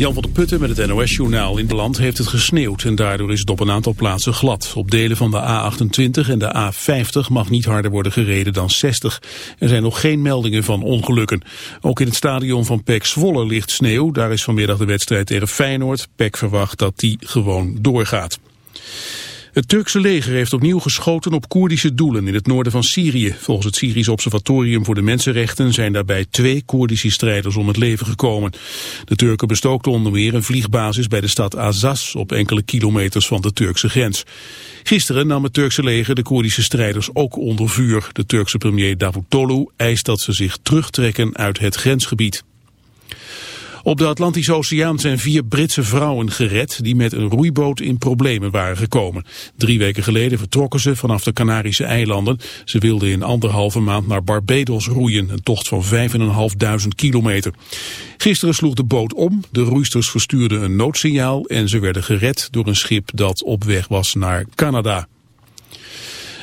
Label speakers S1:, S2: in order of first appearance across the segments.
S1: Jan van der Putten met het NOS-journaal. In het land heeft het gesneeuwd en daardoor is het op een aantal plaatsen glad. Op delen van de A28 en de A50 mag niet harder worden gereden dan 60. Er zijn nog geen meldingen van ongelukken. Ook in het stadion van PEC Zwolle ligt sneeuw. Daar is vanmiddag de wedstrijd tegen Feyenoord. PEC verwacht dat die gewoon doorgaat. Het Turkse leger heeft opnieuw geschoten op Koerdische doelen in het noorden van Syrië. Volgens het Syrisch Observatorium voor de Mensenrechten zijn daarbij twee Koerdische strijders om het leven gekomen. De Turken bestookten onder meer een vliegbasis bij de stad Azaz op enkele kilometers van de Turkse grens. Gisteren nam het Turkse leger de Koerdische strijders ook onder vuur. De Turkse premier Davutoglu eist dat ze zich terugtrekken uit het grensgebied. Op de Atlantische Oceaan zijn vier Britse vrouwen gered die met een roeiboot in problemen waren gekomen. Drie weken geleden vertrokken ze vanaf de Canarische eilanden. Ze wilden in anderhalve maand naar Barbados roeien, een tocht van 5.500 kilometer. Gisteren sloeg de boot om, de roeisters verstuurden een noodsignaal en ze werden gered door een schip dat op weg was naar Canada.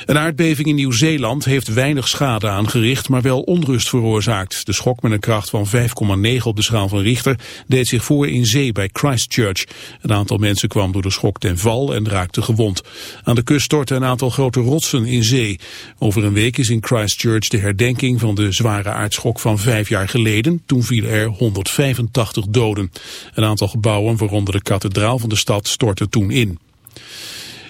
S1: Een aardbeving in Nieuw-Zeeland heeft weinig schade aangericht, maar wel onrust veroorzaakt. De schok met een kracht van 5,9 op de schaal van Richter deed zich voor in zee bij Christchurch. Een aantal mensen kwam door de schok ten val en raakte gewond. Aan de kust stortten een aantal grote rotsen in zee. Over een week is in Christchurch de herdenking van de zware aardschok van vijf jaar geleden. Toen vielen er 185 doden. Een aantal gebouwen, waaronder de kathedraal van de stad, stortten toen in.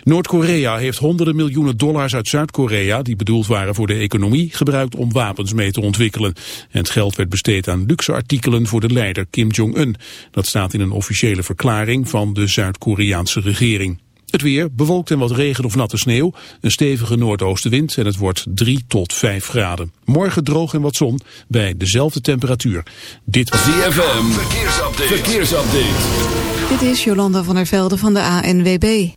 S1: Noord-Korea heeft honderden miljoenen dollars uit Zuid-Korea, die bedoeld waren voor de economie, gebruikt om wapens mee te ontwikkelen. En het geld werd besteed aan luxe artikelen voor de leider Kim Jong-un. Dat staat in een officiële verklaring van de Zuid-Koreaanse regering. Het weer, bewolkt en wat regen of natte sneeuw, een stevige noordoostenwind en het wordt 3 tot 5 graden. Morgen droog en wat zon bij dezelfde temperatuur.
S2: Dit was ZFM, verkeersupdate. verkeersupdate.
S3: Dit is Jolanda van der Velde van de ANWB.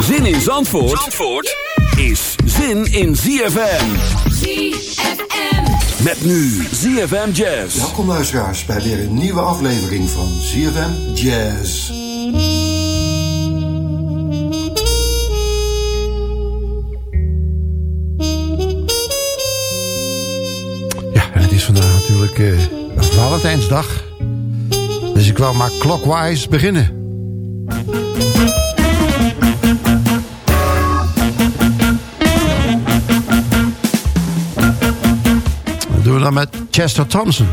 S2: Zin in Zandvoort, Zandvoort is zin in ZFM.
S4: ZFM.
S2: Met nu ZFM Jazz.
S5: Welkom luisteraars bij weer een nieuwe aflevering van ZFM Jazz.
S6: Ja, en het is vandaag natuurlijk uh, Valentijnsdag. Dus ik wil maar clockwise beginnen. Met Chester Thompson.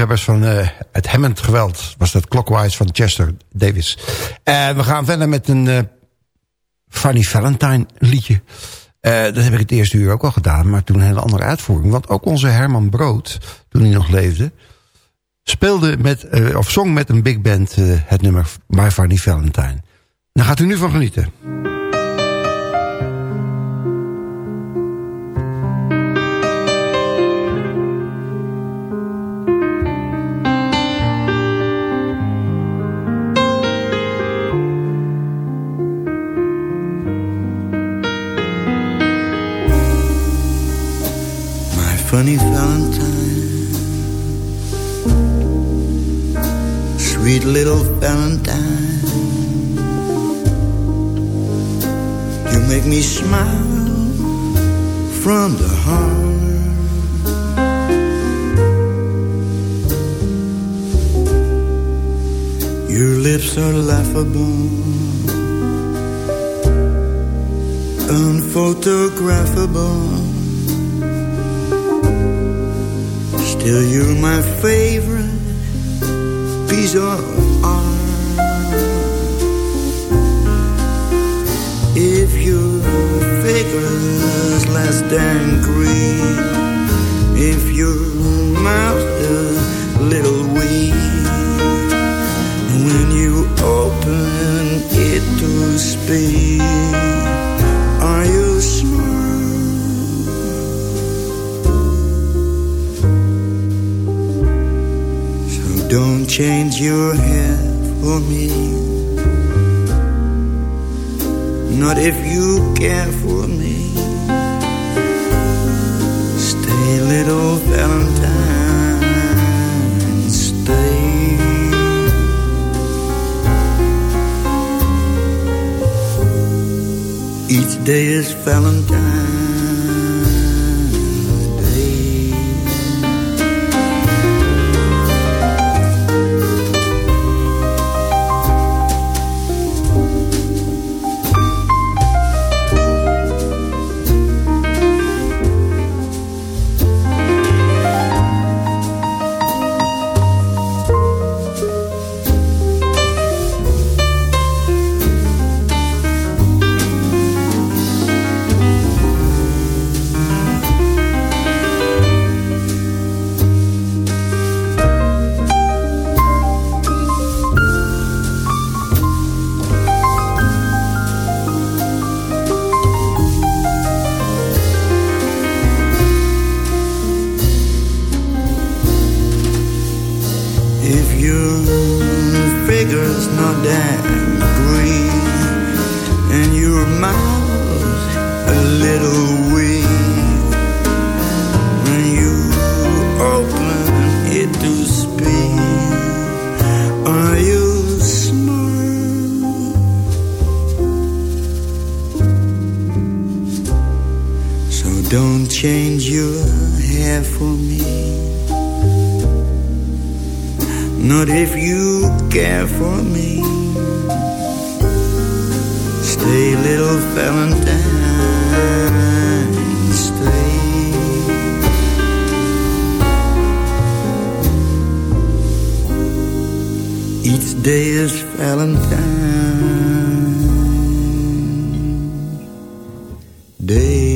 S6: Liefhebbers van uh, het Hammond geweld. Was dat Clockwise van Chester Davis. En we gaan verder met een uh, Funny Valentine liedje. Dat heb ik het eerste uur ook al gedaan. Maar toen een hele andere uitvoering. Want ook onze Herman Brood, toen hij nog leefde... speelde met, of zong met een big band het nummer My Funny Valentine. Daar gaat u nu van genieten.
S7: Funny Valentine, sweet little Valentine. You make me smile from the heart. Your lips are laughable, unphotographable Still you're my favorite piece of art. If your figure's less than green If your mouth a little weak When you open it to speak Don't change your hair for me. Not if you care for me. Stay little Valentine Stay. Each day is Valentine
S6: care for me. Stay, little Valentine, stay. Each day is Valentine Day.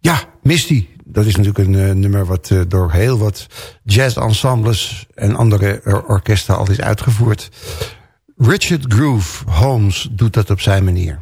S6: Ja, Misty. Dat is natuurlijk een uh, nummer wat uh, door heel wat jazz-ensembles... en andere or orkesten al is uitgevoerd. Richard Groove Holmes doet dat op zijn manier.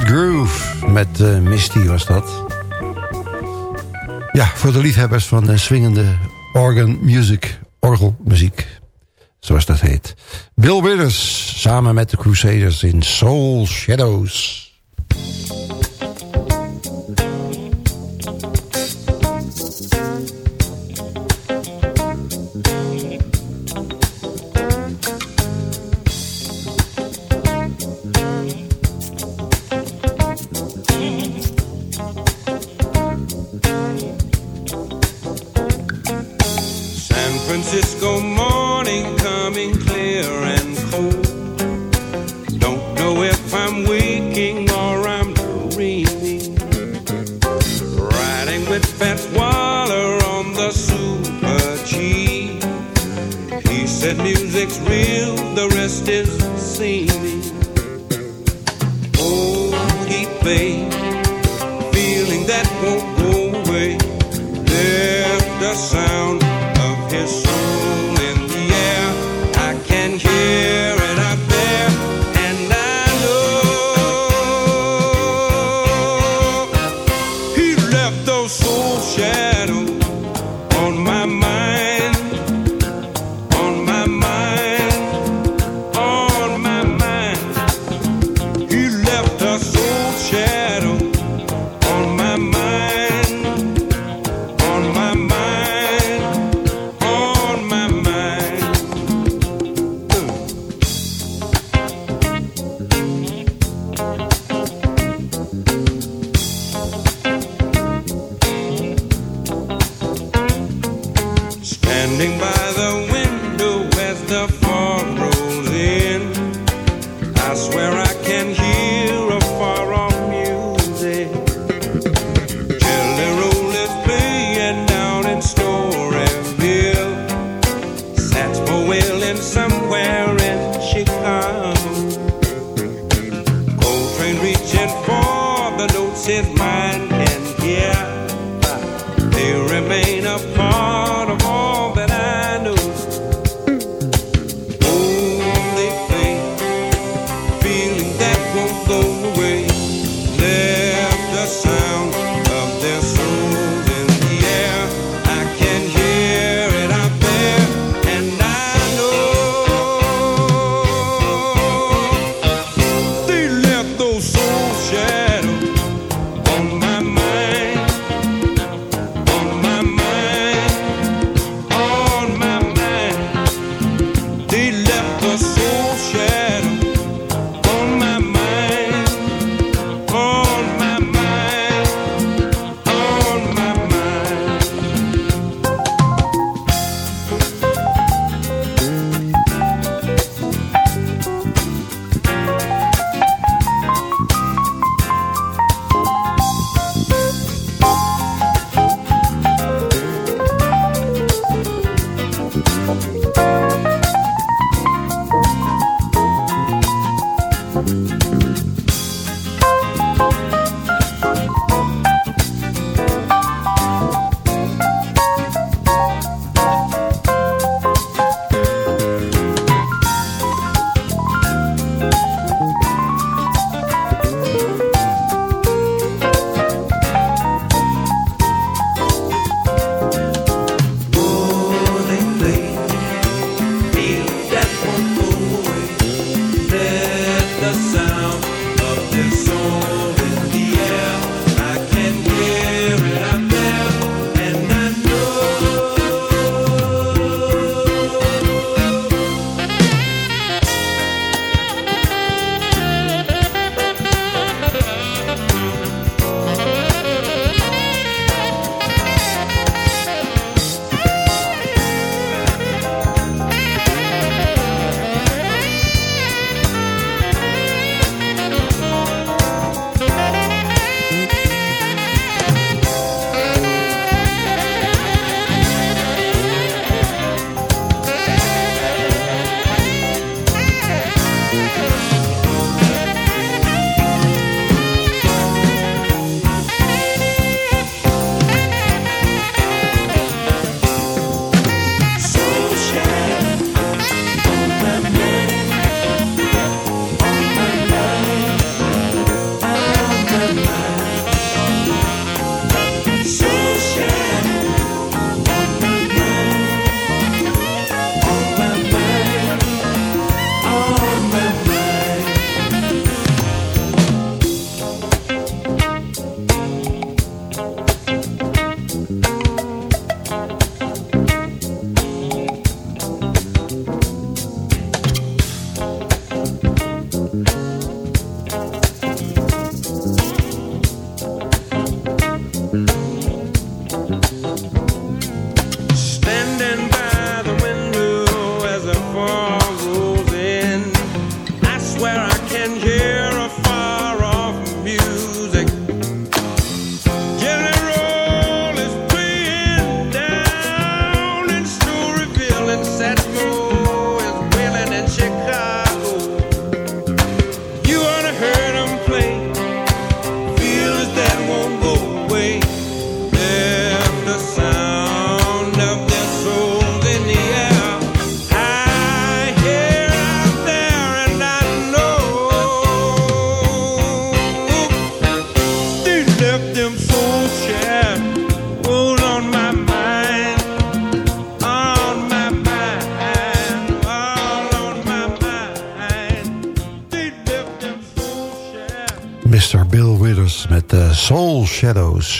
S6: Groove met uh, Misty was dat. Ja, voor de liefhebbers van de swingende organ music, orgelmuziek. Zoals dat heet. Bill Withers samen met de Crusaders in Soul Shadows.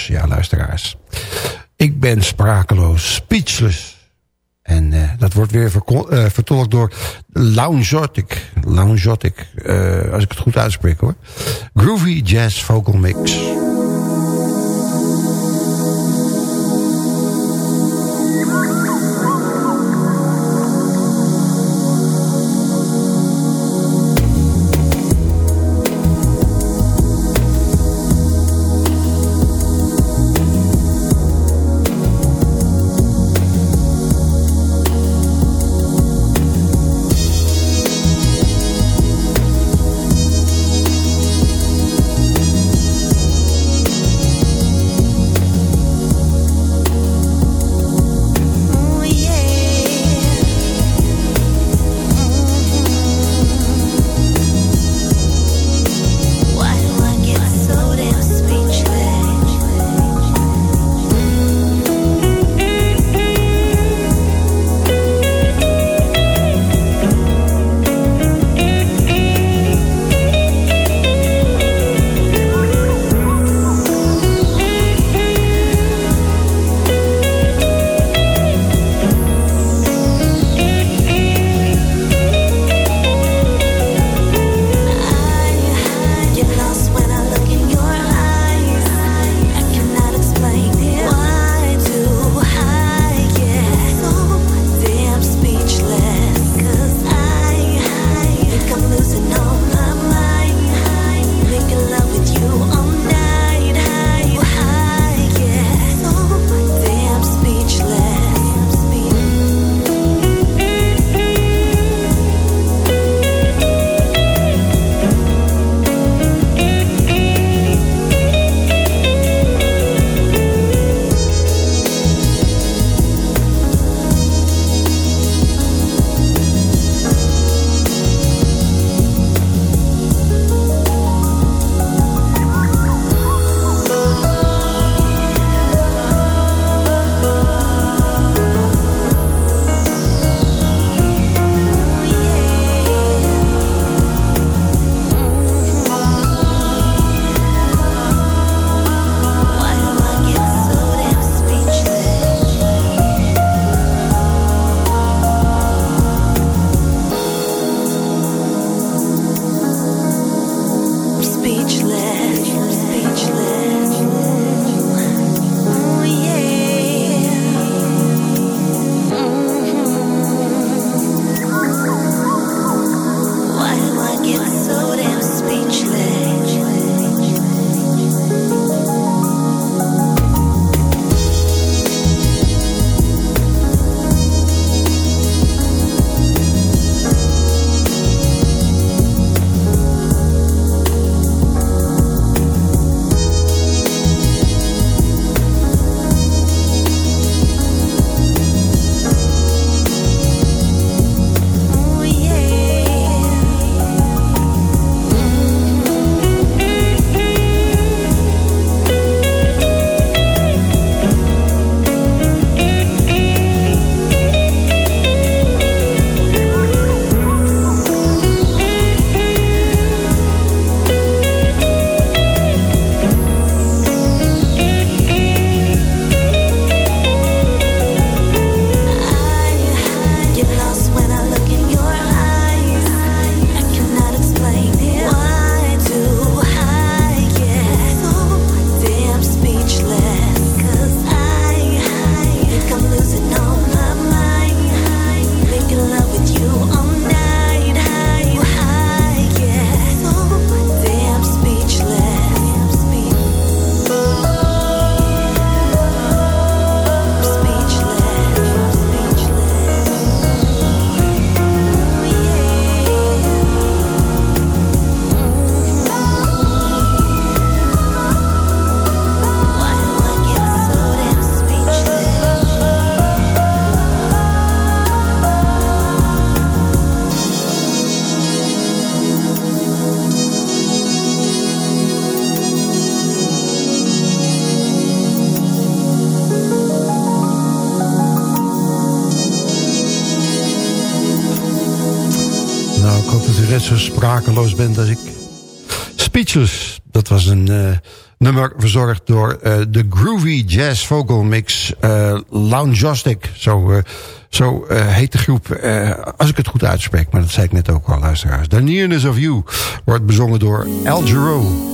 S6: Ja, luisteraars. Ik ben sprakeloos, speechless. En eh, dat wordt weer eh, vertolkt door Loungeotic. Loungeotic, eh, als ik het goed uitspreek hoor. Groovy Jazz Vocal Mix. Sprakeloos bent als ik. Speechless, dat was een uh, nummer verzorgd door uh, de Groovy Jazz Vocal Mix uh. Zo, zo heet de groep, als ik het goed uitspreek. Maar dat zei ik net ook al, luisteraars. The Nearness of You wordt bezongen door Al Giro.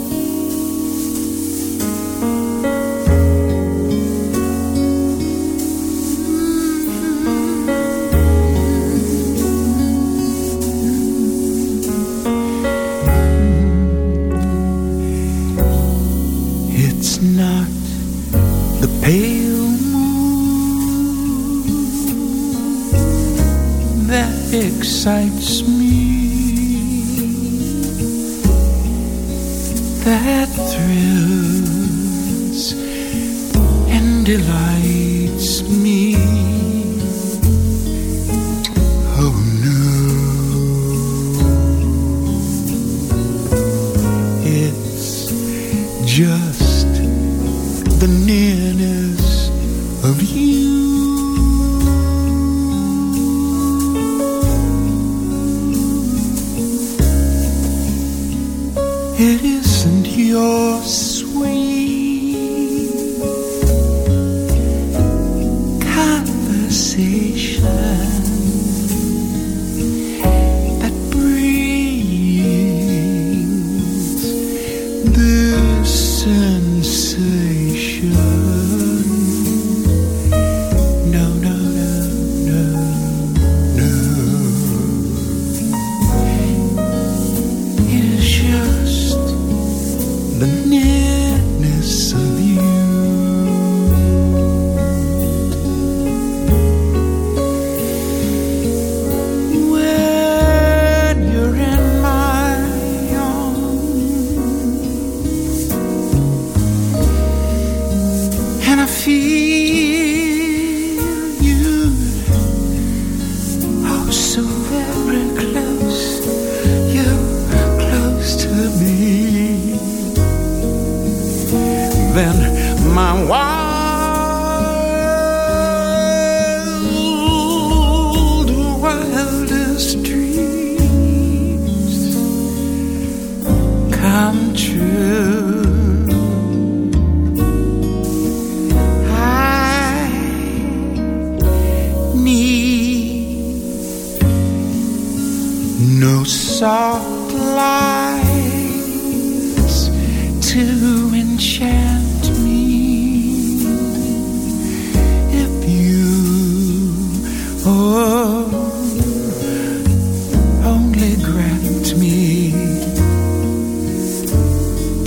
S7: It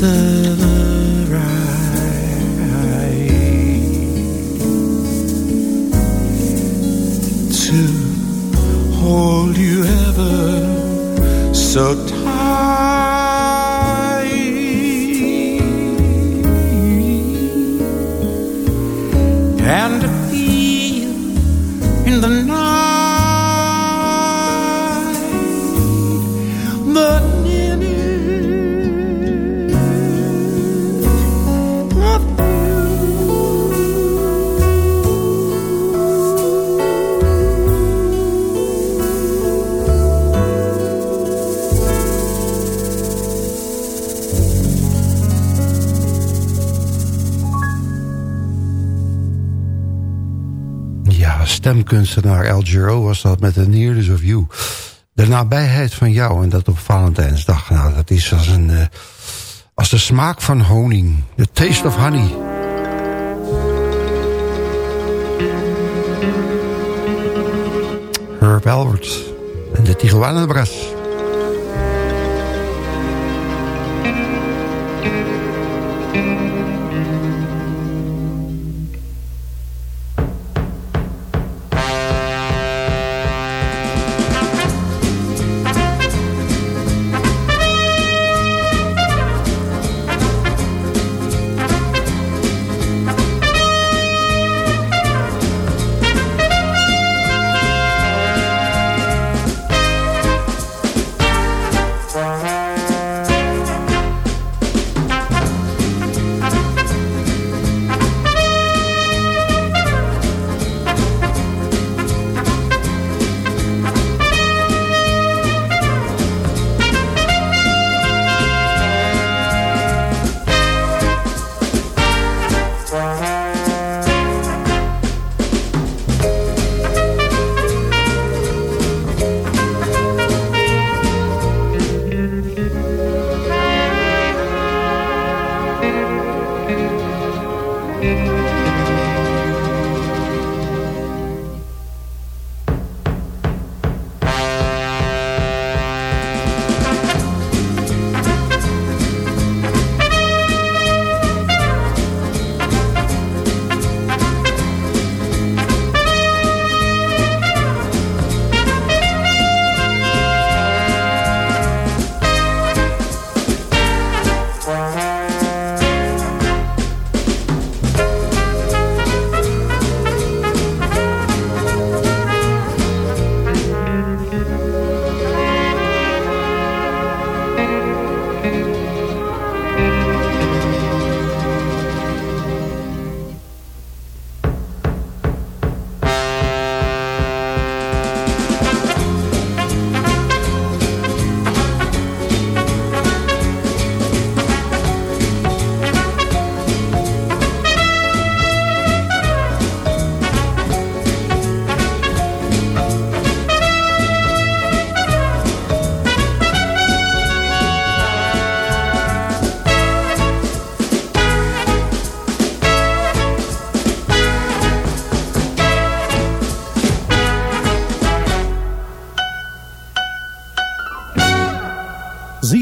S7: the right to hold you ever so tight.
S6: Stemkunstenaar El Giro was dat met The Nearness of You. De nabijheid van jou en dat op Valentijnsdag. Nou, dat is als, een, eh, als de smaak van honing. The taste of honey. Herb Albert en de Tijuana.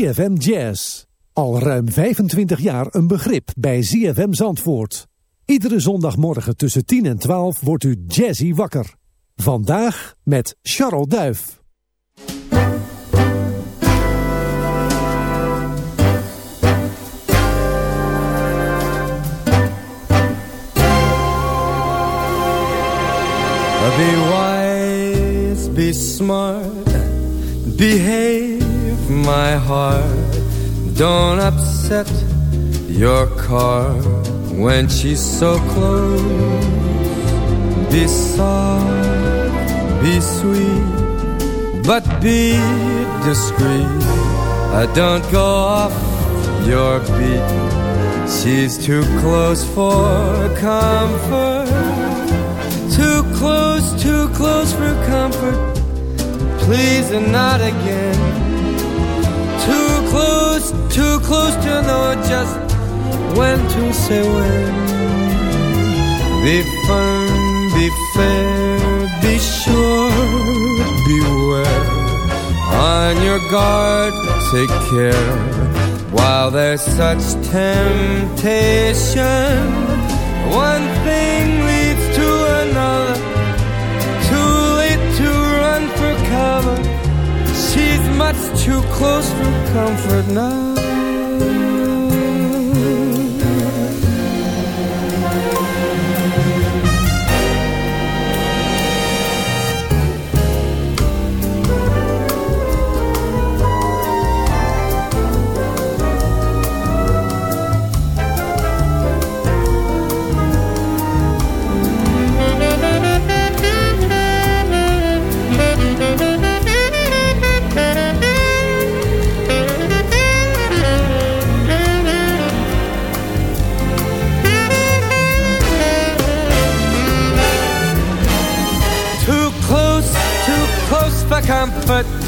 S8: ZFM Jazz. Al ruim 25 jaar een begrip bij ZFM Zandvoort. Iedere zondagmorgen tussen 10 en 12 wordt u jazzy wakker. Vandaag met Charles Duif.
S9: Be wise, be smart, behave, my heart. Don't upset your car when she's so close. Be soft, be sweet, but be discreet. I don't go off your beat. She's too close for comfort. Too close, too close for comfort. Please and not again. Too close, too close to know just when to say when. Be firm, be fair, be sure, beware. On your guard, take care. While there's such temptation, one thing much too close for comfort now.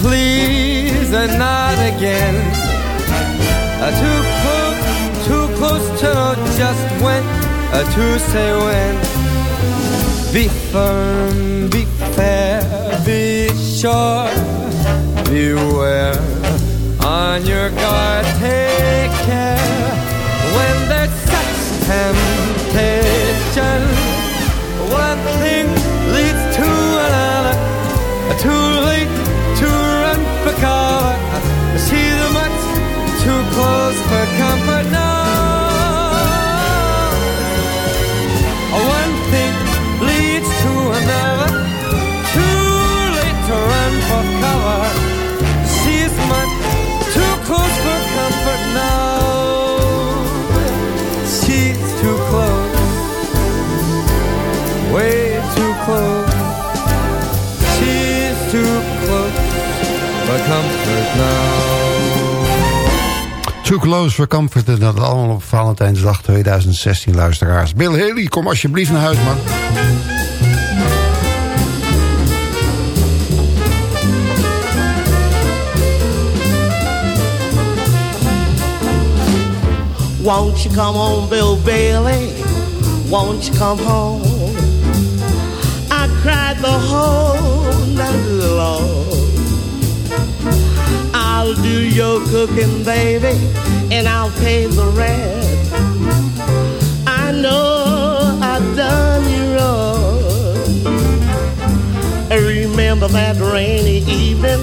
S9: Please, and not again. Too close, too close to know just when to say when. Be firm, be fair, be sure, beware. On your guard, take care when there's such temptation. Comfort now. Too Close for Comfort.
S6: En dat allemaal op Valentijnsdag 2016, luisteraars. Bill Haley, kom alsjeblieft naar huis, man.
S10: Won't you come home, Bill Bailey? Won't you come home? I cried the whole your cooking, baby, and I'll pay the rent. I know I've done you wrong. Remember that rainy evening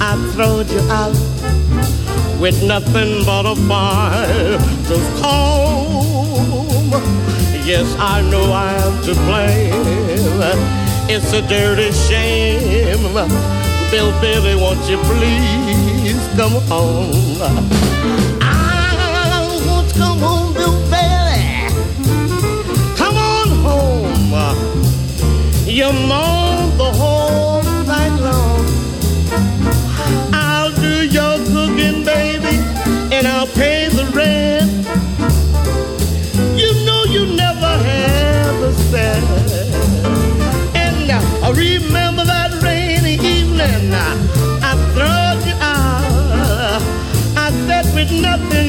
S10: I throwed you out with nothing but a fire to comb. Yes, I know I am to blame. It's a dirty shame. Bill Billy, won't you please come home? I want to come home, Bill Billy. Come on home. You moan nothing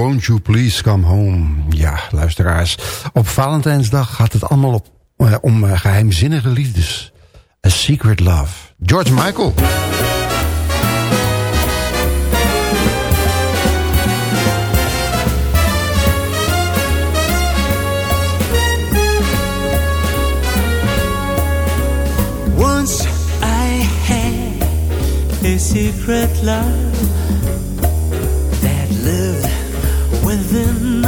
S10: Won't You Please Come Home.
S6: Ja, luisteraars. Op Valentijnsdag gaat het allemaal op, eh, om eh, geheimzinnige liefdes. A Secret Love. George Michael.
S11: Once I had a secret love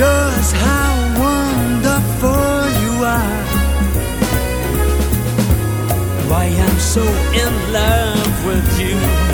S11: Just how wonderful you are. Why I'm so in love with you.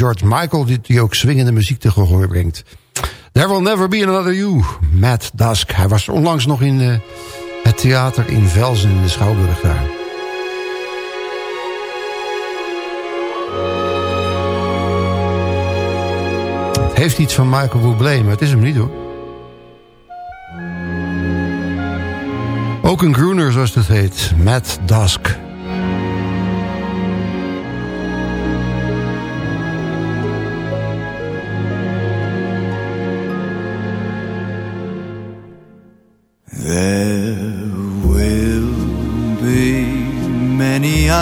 S6: George Michael... die, ook swingende muziek te gehoor brengt. There will never be another you, Matt Dusk. Hij was onlangs nog in eh, het theater in Velzen in de Schouwburg daar. Het heeft iets van Michael Bublé, maar het is hem niet hoor. Ook een groener zoals het heet, Matt Dusk.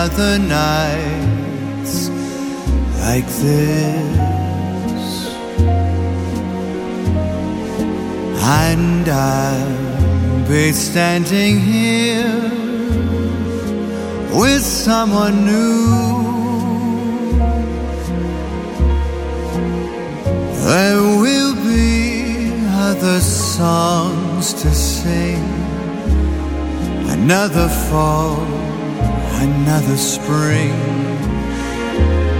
S7: Other nights like this, and I'll be standing here with someone new. There will be other songs to sing, another fall, another spring.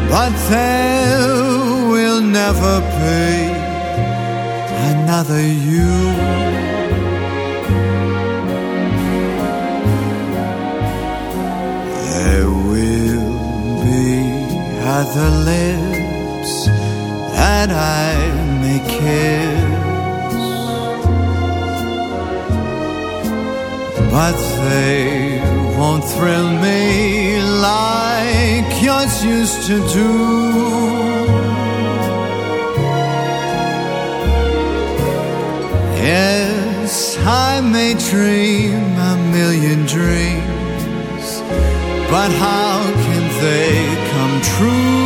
S7: But there will never be another you. There will be other lips that I may kiss, but they won't thrill me like yours used to do. Yes, I may dream a million dreams, but how can they come true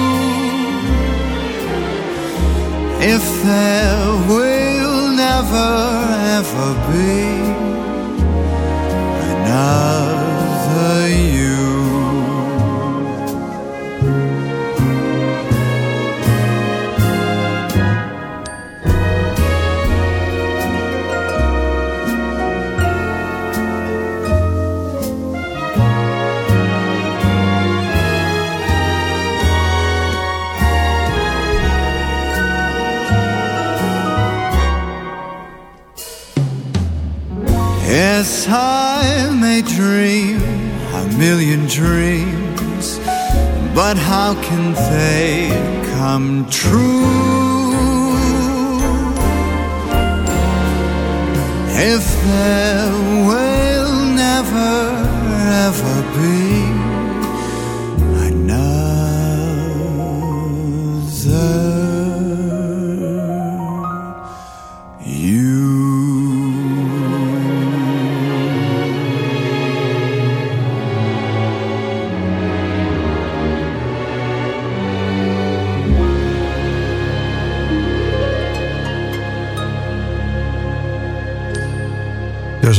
S7: if there will never ever be another dream a million dreams, but how can they come true? If there will never ever be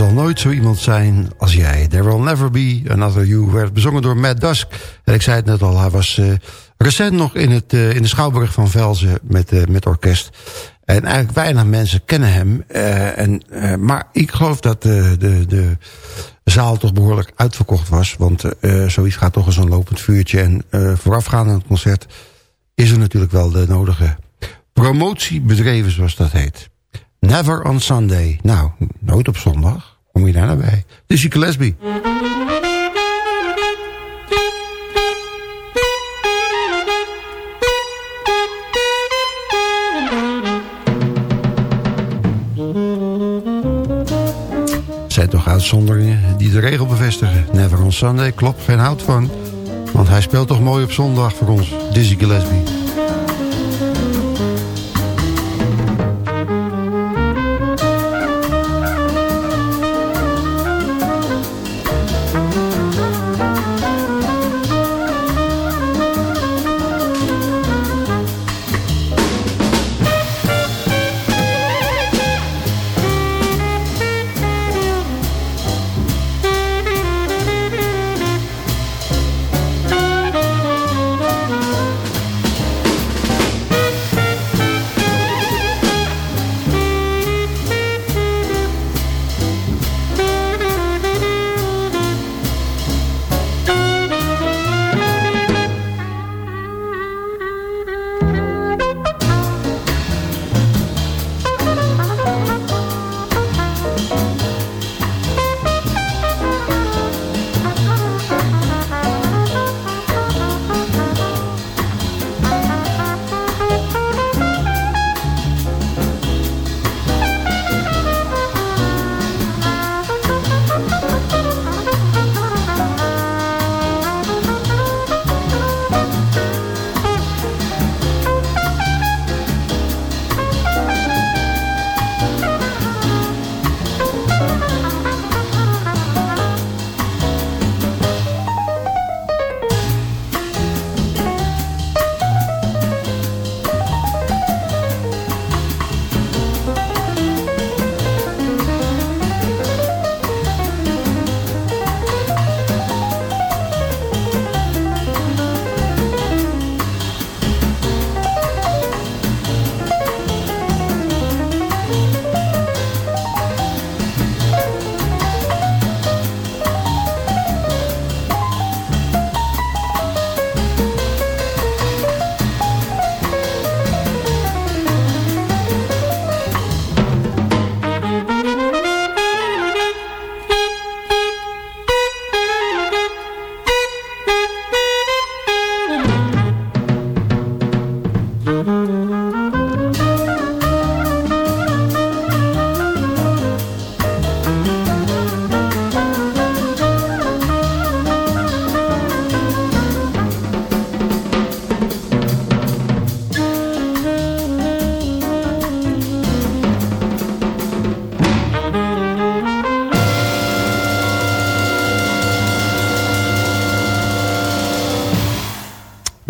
S6: zal nooit zo iemand zijn als jij. There will never be another you. Werd bezongen door Matt Dusk. En ik zei het net al, hij was eh, recent nog in, het, eh, in de Schouwburg van Velzen met, eh, met orkest. En eigenlijk weinig mensen kennen hem. En, maar ik geloof dat de, de, de zaal toch behoorlijk uitverkocht was. Want zoiets gaat toch als een lopend vuurtje. En voorafgaand aan het concert is er natuurlijk wel de nodige promotie bedreven, zoals dat heet. Never on Sunday. Nou, nooit op zondag. Kom je daar nou bij? Dizzy Gillespie. zijn toch uitzonderingen die de regel bevestigen. Never on Sunday, klopt, geen hout van. Want hij speelt toch mooi op zondag voor ons, Dizzy Gillespie.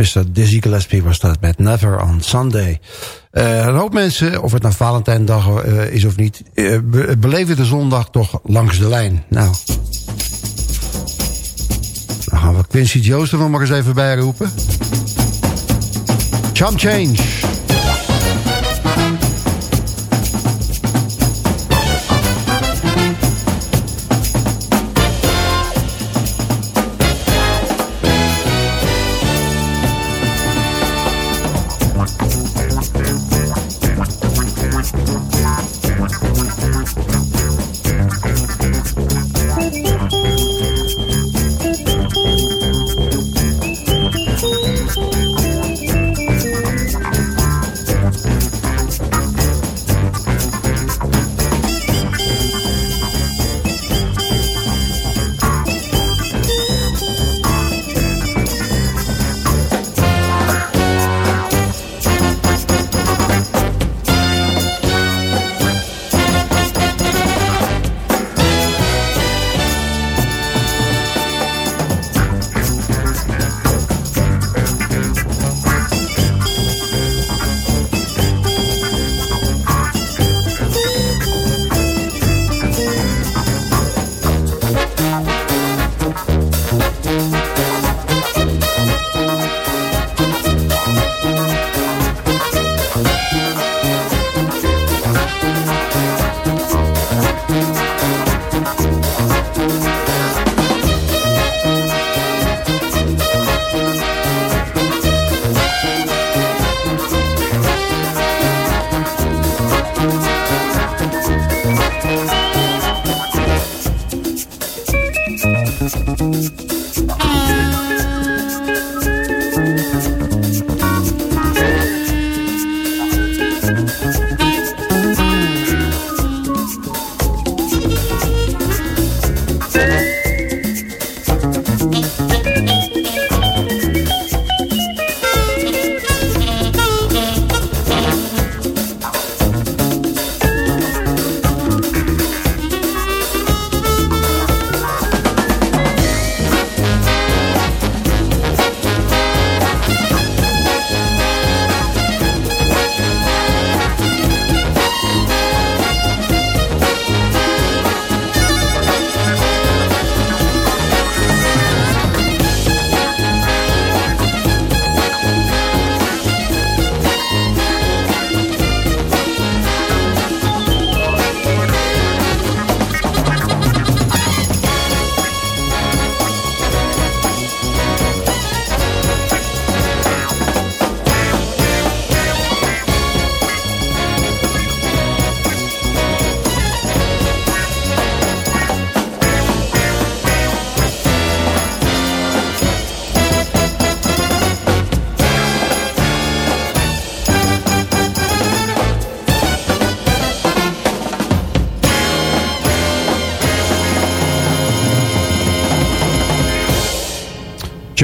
S6: Mr. Dizzy Gillespie was dat met Never on Sunday. Eh, een hoop mensen, of het nou Valentijndag eh, is of niet... eh, be- beleven de zondag toch langs de lijn. Nou, dan gaan we Quincy Jones er nog maar eens even bij roepen. Chum Change.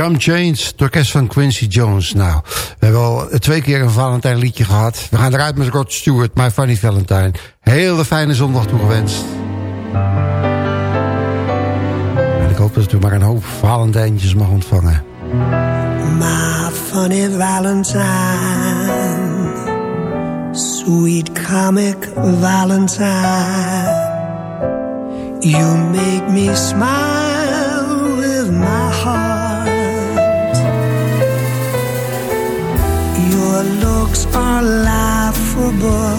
S6: Jump Chains, het orkest van Quincy Jones. Nou, we hebben al twee keer een Valentijn liedje gehad. We gaan eruit met Rod Stewart, My Funny Valentine. Hele fijne zondag toegewenst. En ik hoop dat u maar een hoop Valentijntjes mag ontvangen.
S12: My funny Valentine, sweet comic Valentine. You make me smile with my Your looks are laughable,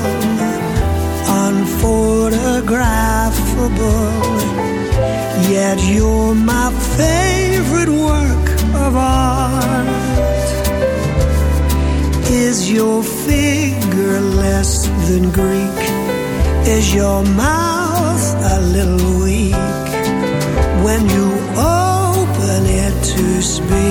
S12: unphotographable. Yet you're my favorite work of art. Is your figure less than Greek? Is your mouth a little weak when you open it to speak?